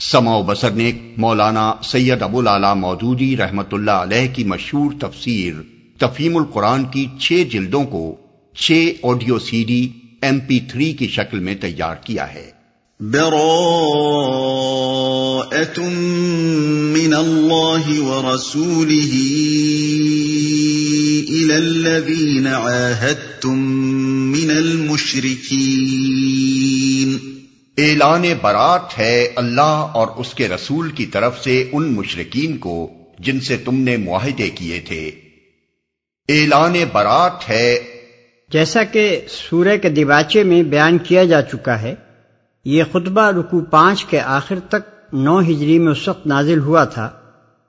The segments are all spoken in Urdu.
سما و بسر نے مولانا سید ابو لالا مودودی رحمت اللہ علیہ کی مشہور تفسیر تفہیم القرآن کی چھ جلدوں کو چھ audio C D M P three کی شکل میں تیار کیا ہے۔ من اللہ ورسوله الى الذین عاہدتم من المشرکین۔ اعلان برات ہے اللہ اور اس کے رسول کی طرف سے ان مشرقین کو جن سے تم نے معاہدے کیے تھے۔ اعلان برات ہے۔ جیسا کہ سورہ کے دیباچے میں بیان کیا جا چکا ہے، یہ خطبہ رکو پانچ کے آخر تک نو ہجری میں اس وقت نازل ہوا تھا،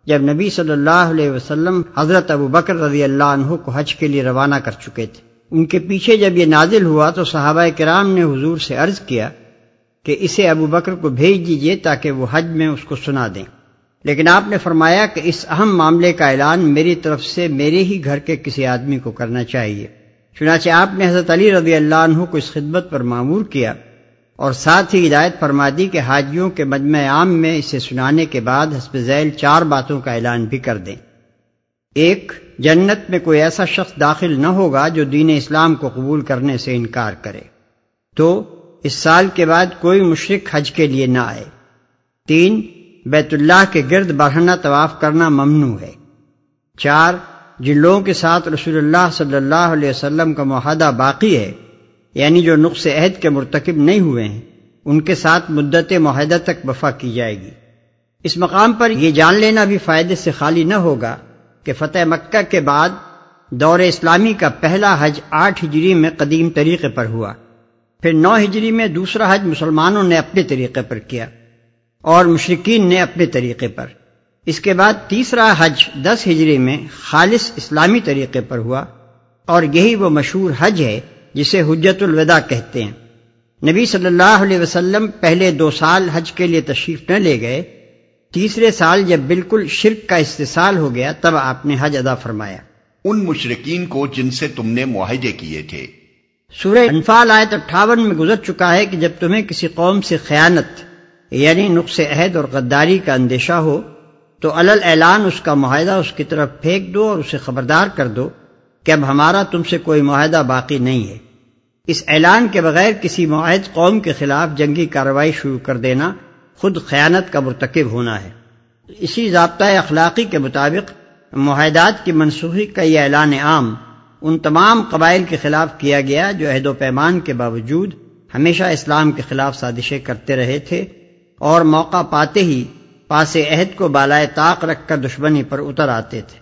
جب نبی صلی اللہ علیہ وسلم حضرت ابو بکر رضی اللہ عنہ کو حج کے لیے روانہ کر چکے تھے۔ ان کے پیچھے جب یہ نازل ہوا تو صحابہ کرام نے حضور سے عرض کیا کہ اسے ابو بکر کو بھیج دیجیے تاکہ وہ حج میں اس کو سنا دیں۔ لیکن آپ نے فرمایا کہ اس اہم معاملے کا اعلان میری طرف سے میرے ہی گھر کے کسی آدمی کو کرنا چاہیے۔ چنانچہ آپ نے حضرت علی رضی اللہ عنہ کو اس خدمت پر معمور کیا اور ساتھ ہی ہدایت فرما دی کہ حاجیوں کے مجمع عام میں اسے سنانے کے بعد حسب ذیل چار باتوں کا اعلان بھی کر دیں۔ ایک، جنت میں کوئی ایسا شخص داخل نہ ہوگا جو دین اسلام کو قبول کرنے سے انکار کرے۔ دو اس سال کے بعد کوئی مشرق حج کے لیے نہ آئے۔ تین، بیت اللہ کے گرد بڑھنا طواف کرنا ممنوع ہے۔ چار، جن لوگوں کے ساتھ رسول اللہ صلی اللہ علیہ وسلم کا معاہدہ باقی ہے یعنی جو نقص عہد کے مرتکب نہیں ہوئے ہیں، ان کے ساتھ مدت معاہدہ تک وفا کی جائے گی۔ اس مقام پر یہ جان لینا بھی فائدے سے خالی نہ ہوگا کہ فتح مکہ کے بعد دور اسلامی کا پہلا حج آٹھ ہجری میں قدیم طریقے پر ہوا۔ پھر نو ہجری میں دوسرا حج مسلمانوں نے اپنے طریقے پر کیا اور مشرقین نے اپنے طریقے پر۔ اس کے بعد تیسرا حج دس ہجری میں خالص اسلامی طریقے پر ہوا اور یہی وہ مشہور حج ہے جسے حجت الوداع کہتے ہیں۔ نبی صلی اللہ علیہ وسلم پہلے دو سال حج کے لیے تشریف نہ لے گئے، تیسرے سال جب بالکل شرک کا استحصال ہو گیا تب آپ نے حج ادا فرمایا۔ ان مشرقین کو جن سے تم نے معاہدے کیے تھے سورہ انفال آیت اٹھاون میں گزر چکا ہے کہ جب تمہیں کسی قوم سے خیانت یعنی نقص عہد اور غداری کا اندیشہ ہو، تو الل اعلان اس کا معاہدہ اس کی طرف پھینک دو اور اسے خبردار کر دو کہ اب ہمارا تم سے کوئی معاہدہ باقی نہیں ہے۔ اس اعلان کے بغیر کسی معاہد قوم کے خلاف جنگی کارروائی شروع کر دینا خود خیانت کا مرتکب ہونا ہے۔ اسی ضابطۂ اخلاقی کے مطابق معاہدات کی منسوخی کا یہ اعلان عام ان تمام قبائل کے خلاف کیا گیا جو عہد و پیمان کے باوجود ہمیشہ اسلام کے خلاف سازشیں کرتے رہے تھے اور موقع پاتے ہی پاس عہد کو بالائے طاق رکھ کر دشمنی پر اتر آتے تھے۔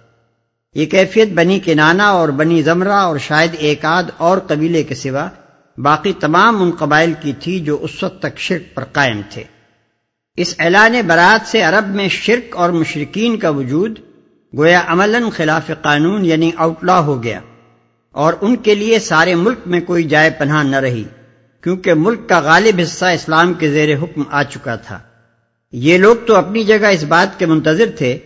یہ کیفیت بنی کنانا اور بنی زمرہ اور شاید ایک آدھ اور قبیلے کے سوا باقی تمام ان قبائل کی تھی جو اس وقت تک شرک پر قائم تھے۔ اس اعلان برات سے عرب میں شرک اور مشرقین کا وجود گویا عملاً خلاف قانون یعنی آؤٹلا ہو گیا۔ اور ان کے لیے سارے ملک میں کوئی جائے پناہ نہ رہی، کیونکہ ملک کا غالب حصہ اسلام کے زیر حکم آ چکا تھا۔ یہ لوگ تو اپنی جگہ اس بات کے منتظر تھے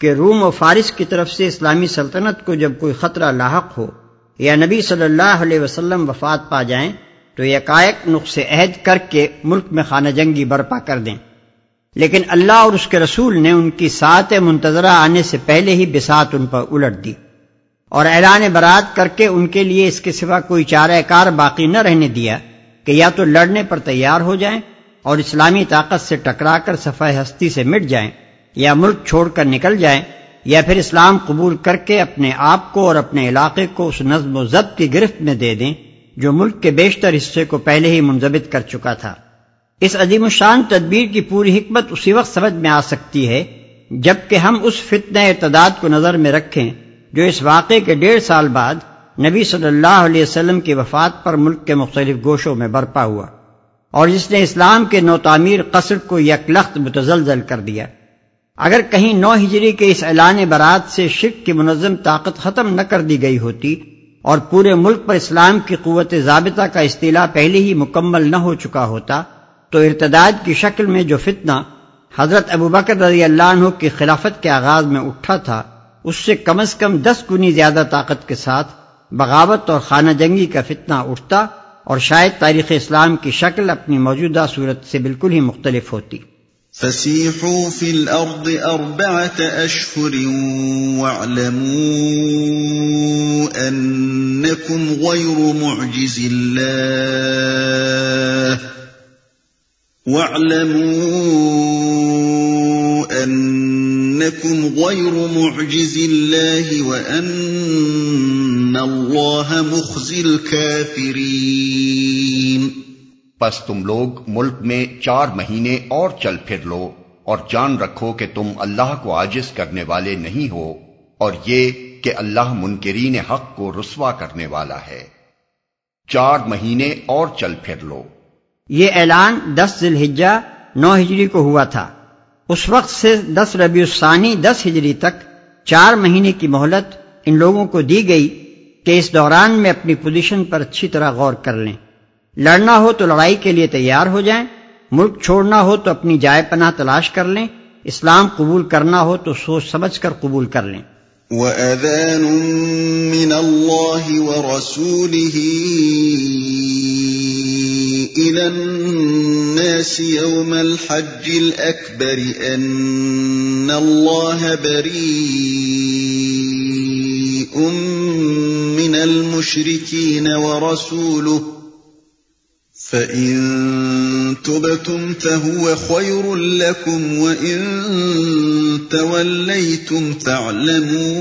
کہ روم و فارس کی طرف سے اسلامی سلطنت کو جب کوئی خطرہ لاحق ہو یا نبی صلی اللہ علیہ وسلم وفات پا جائیں، تو یکائق نقص عہد کر کے ملک میں خانہ جنگی برپا کر دیں۔ لیکن اللہ اور اس کے رسول نے ان کی سات منتظرہ آنے سے پہلے ہی بسات ان پر الٹ دی۔ اور اعلان برات کر کے ان کے لیے اس کے سوا کوئی چارہ کار باقی نہ رہنے دیا کہ یا تو لڑنے پر تیار ہو جائیں اور اسلامی طاقت سے ٹکرا کر صفحہ ہستی سے مٹ جائیں یا ملک چھوڑ کر نکل جائیں یا پھر اسلام قبول کر کے اپنے آپ کو اور اپنے علاقے کو اس نظم و ضبط کی گرفت میں دے دیں جو ملک کے بیشتر حصے کو پہلے ہی منظمت کر چکا تھا۔ اس عظیم الشان تدبیر کی پوری حکمت اسی وقت سمجھ میں آ سکتی ہے جبکہ ہم اس فتنہ ارتداد کو نظر میں رکھیں جو اس واقعے کے ڈیڑھ سال بعد نبی صلی اللہ علیہ وسلم کی وفات پر ملک کے مختلف گوشوں میں برپا ہوا اور جس نے اسلام کے نو تعمیر قصر کو یک لخت متزلزل کر دیا۔ اگر کہیں نو ہجری کے اس اعلان برات سے شرک کی منظم طاقت ختم نہ کر دی گئی ہوتی اور پورے ملک پر اسلام کی قوت ضابطہ کا اصطلاح پہلے ہی مکمل نہ ہو چکا ہوتا، تو ارتداد کی شکل میں جو فتنہ حضرت ابو بکر رضی اللہ عنہ کی خلافت کے آغاز میں اٹھا تھا اس سے کم از کم دس گنی زیادہ طاقت کے ساتھ بغاوت اور خانہ جنگی کا فتنہ اٹھتا اور شاید تاریخ اسلام کی شکل اپنی موجودہ صورت سے بالکل ہی مختلف ہوتی۔ فسيحوا في الأرض أربعة أشهر واعلموا أنكم غير معجز الله واعلموا أنكم غير معجز الله وأن الله مخزي الكافرين. پس تم لوگ ملک میں چار مہینے اور چل پھر لو اور جان رکھو کہ تم اللہ کو آجز کرنے والے نہیں ہو اور یہ کہ اللہ منکرین حق کو رسوا کرنے والا ہے۔ چار مہینے اور چل پھر لو۔ یہ اعلان دس ذی الحجہ نو ہجری کو ہوا تھا۔ اس وقت سے دس ربیع الثانی، دس ہجری تک چار مہینے کی مہلت ان لوگوں کو دی گئی کہ اس دوران میں اپنی پوزیشن پر اچھی طرح غور کر لیں۔ لڑنا ہو تو لڑائی کے لیے تیار ہو جائیں، ملک چھوڑنا ہو تو اپنی جائے پناہ تلاش کر لیں، اسلام قبول کرنا ہو تو سوچ سمجھ کر قبول کر لیں۔ وَأَذَانٌ مِّنَ اللَّهِ وَرَسُولِهِ إِلَى النَّاسِ يَوْمَ الْحَجِّ الْأَكْبَرِ أَنَّ اللَّهَ بَرِيءٌ مِّنَ الْمُشْرِكِينَ وَرَسُولُهُ فَإِن تُبْتُمْ فَهُوَ خَيْرٌ لَّكُمْ وَإِن تَوَلَّيْتُمْ فَاعْلَمُوا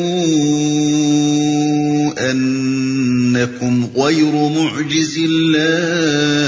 أَنَّكُمْ غَيْرُ مُعْجِزِ اللَّهِ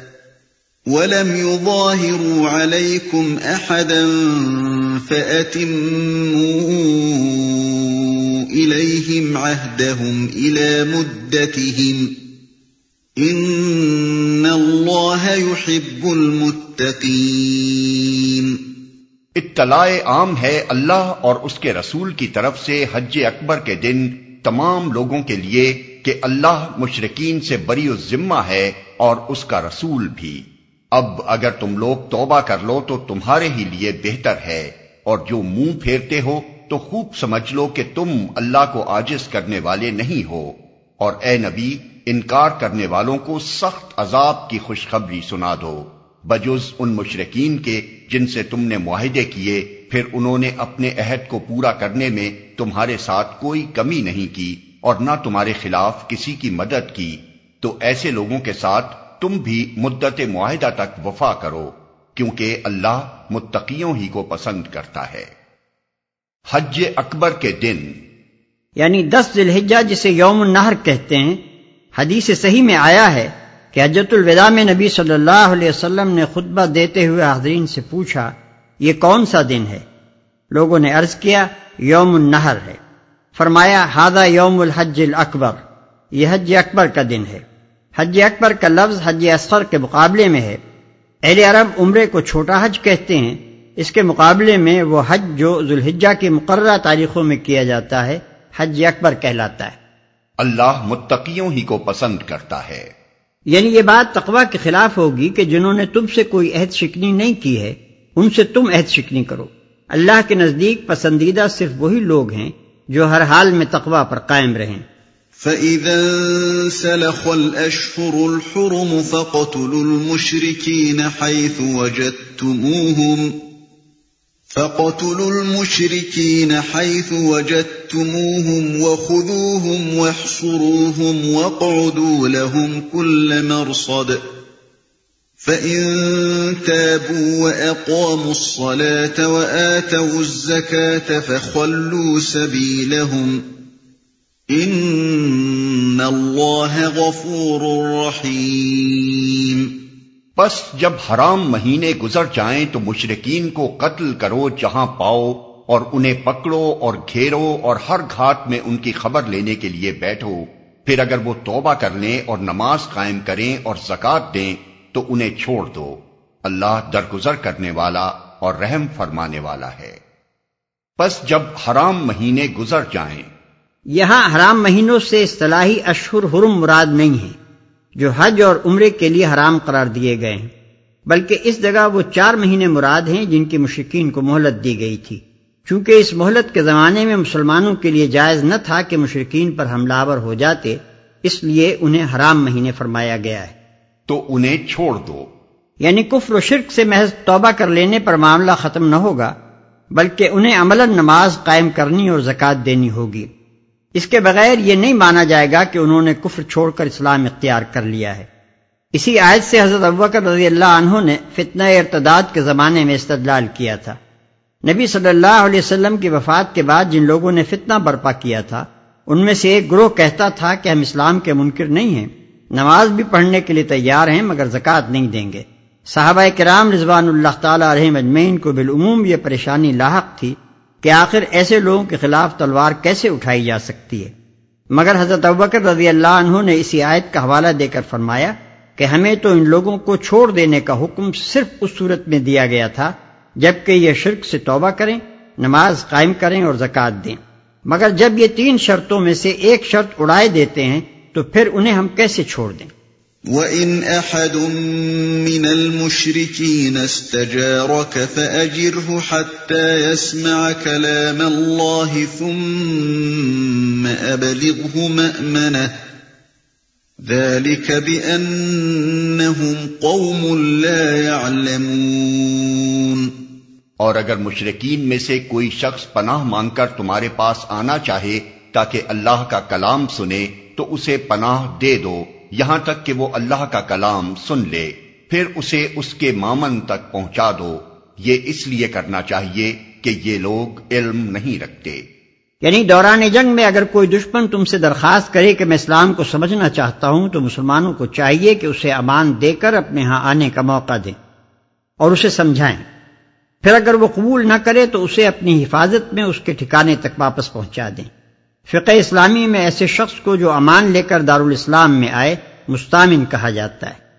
ولم يظاهروا عليكم أحدا فأتموا إليهم عهدهم إلى مدتهم إن الله يحب المتقين اطلاع عام ہے اللہ اور اس کے رسول کی طرف سے حج اکبر کے دن تمام لوگوں کے لیے کہ اللہ مشرقین سے بری ذمہ ہے اور اس کا رسول بھی۔ اب اگر تم لوگ توبہ کر لو تو تمہارے ہی لیے بہتر ہے، اور جو منہ پھیرتے ہو تو خوب سمجھ لو کہ تم اللہ کو آجز کرنے والے نہیں ہو۔ اور اے نبی، انکار کرنے والوں کو سخت عذاب کی خوشخبری سنا دو۔ بجز ان مشرقین کے جن سے تم نے معاہدے کیے، پھر انہوں نے اپنے عہد کو پورا کرنے میں تمہارے ساتھ کوئی کمی نہیں کی، اور نہ تمہارے خلاف کسی کی مدد کی۔ تو ایسے لوگوں کے ساتھ تم بھی مدت معاہدہ تک وفا کرو، کیونکہ اللہ متقیوں ہی کو پسند کرتا ہے۔ حج اکبر کے دن۔ یعنی دس ذی الحجہ جسے یوم النہر کہتے ہیں، حدیث صحیح میں آیا ہے کہ حجت الوداع میں نبی صلی اللہ علیہ وسلم نے خطبہ دیتے ہوئے حاضرین سے پوچھا، یہ کون سا دن ہے؟ لوگوں نے عرض کیا، یوم النہر ہے۔ فرمایا ہادہ یوم الحج الاکبر۔ یہ حج اکبر کا دن ہے۔ حج اکبر کا لفظ حج اصغر کے مقابلے میں ہے۔ اہل عرب عمرے کو چھوٹا حج کہتے ہیں۔ اس کے مقابلے میں وہ حج جو ذوالحجہ کی مقررہ تاریخوں میں کیا جاتا ہے حج اکبر کہلاتا ہے۔ اللہ متقیوں ہی کو پسند کرتا ہے۔ یعنی یہ بات تقوا کے خلاف ہوگی کہ جنہوں نے تم سے کوئی عہد شکنی نہیں کی ہے ان سے تم عہد شکنی کرو۔ اللہ کے نزدیک پسندیدہ صرف وہی لوگ ہیں جو ہر حال میں تقوا پر قائم رہیں۔ فَإِذَا سَلَخَ الْأَشْهُرُ الْحُرُمُ فَقَتُلُوا الْمُشْرِكِينَ حَيْثُ وَجَدْتُمُوهُمْ فَقَتُلُوا الْمُشْرِكِينَ حَيْثُ وَجَدتُّمُوهُمْ وَخُذُوهُمْ وَاحْصُرُوهُمْ وَاقْعُدُوا لَهُمْ كُلَّ مَرْصَدٍ فَإِن تَابُوا وَأَقَامُوا الصَّلَاةَ وَآتَوُا الزَّكَاةَ فَخَلُّوا سَبِيلَهُمْ إِنَّ اللَّهَ غَفُورٌ رَّحِيمٌ پس جب حرام مہینے گزر جائیں تو مشرقین کو قتل کرو جہاں پاؤ اور انہیں پکڑو اور گھیرو اور ہر گھاٹ میں ان کی خبر لینے کے لیے بیٹھو۔ پھر اگر وہ توبہ کر لیں اور نماز قائم کریں اور زکات دیں تو انہیں چھوڑ دو۔ اللہ درگزر کرنے والا اور رحم فرمانے والا ہے۔ پس جب حرام مہینے گزر جائیں یہاں حرام مہینوں سے اصطلاحی اشہر حرم مراد نہیں ہے جو حج اور عمرے کے لیے حرام قرار دیے گئے ہیں بلکہ اس جگہ وہ چار مہینے مراد ہیں جن کی مشرقین کو مہلت دی گئی تھی۔ چونکہ اس مہلت کے زمانے میں مسلمانوں کے لیے جائز نہ تھا کہ مشرقین پر حملہ آور ہو جاتے اس لیے انہیں حرام مہینے فرمایا گیا ہے۔ تو انہیں چھوڑ دو۔ یعنی کفر و شرک سے محض توبہ کر لینے پر معاملہ ختم نہ ہوگا بلکہ انہیں عمل نماز قائم کرنی اور زکوٰۃ دینی ہوگی۔ اس کے بغیر یہ نہیں مانا جائے گا کہ انہوں نے کفر چھوڑ کر اسلام اختیار کر لیا ہے۔ اسی آیت سے حضرت ابوکر رضی اللہ عنہ نے فتنہ ارتداد کے زمانے میں استدلال کیا تھا۔ نبی صلی اللہ علیہ وسلم کی وفات کے بعد جن لوگوں نے فتنہ برپا کیا تھا، ان میں سے ایک گروہ کہتا تھا کہ ہم اسلام کے منکر نہیں ہیں، نماز بھی پڑھنے کے لیے تیار ہیں مگر زکوٰۃ نہیں دیں گے۔ صحابہ کرام رضوان اللہ تعالی علیہ مجمعین کو بالعموم یہ پریشانی لاحق تھی کہ آخر ایسے لوگوں کے خلاف تلوار کیسے اٹھائی جا سکتی ہے؟ مگر حضرت ابکر رضی اللہ عنہ نے اسی آیت کا حوالہ دے کر فرمایا کہ ہمیں تو ان لوگوں کو چھوڑ دینے کا حکم صرف اس صورت میں دیا گیا تھا، جبکہ یہ شرک سے توبہ کریں، نماز قائم کریں اور زکوٰۃ دیں۔ مگر جب یہ تین شرطوں میں سے ایک شرط اڑائے دیتے ہیں، تو پھر انہیں ہم کیسے چھوڑ دیں؟ وَإِنْ أَحَدٌ مِّنَ الْمُشْرِكِينَ اسْتَجَارَكَ فَأَجِرْهُ حَتَّى يَسْمَعَ كَلَامَ اللَّهِ ثُمَّ أَبْلِغْهُ مَأْمَنَهُ ذَلِكَ بِأَنَّهُمْ قَوْمٌ لَا يَعْلَمُونَ۔ اور اگر مشرقین میں سے کوئی شخص پناہ مانگ کر تمہارے پاس آنا چاہے تاکہ اللہ کا کلام سنے تو اسے پناہ دے دو۔ یہاں تک کہ وہ اللہ کا کلام سن لے، پھر اسے اس کے مامن تک پہنچا دو۔ یہ اس لیے کرنا چاہیے کہ یہ لوگ علم نہیں رکھتے۔ یعنی دوران جنگ میں اگر کوئی دشمن تم سے درخواست کرے کہ میں اسلام کو سمجھنا چاہتا ہوں، تو مسلمانوں کو چاہیے کہ اسے امان دے کر اپنے ہاں آنے کا موقع دیں اور اسے سمجھائیں۔ پھر اگر وہ قبول نہ کرے تو اسے اپنی حفاظت میں اس کے ٹھکانے تک واپس پہنچا دیں۔ فقہ اسلامی میں ایسے شخص کو جو امان لے کر دارالاسلام میں آئے، مستامن کہا جاتا ہے۔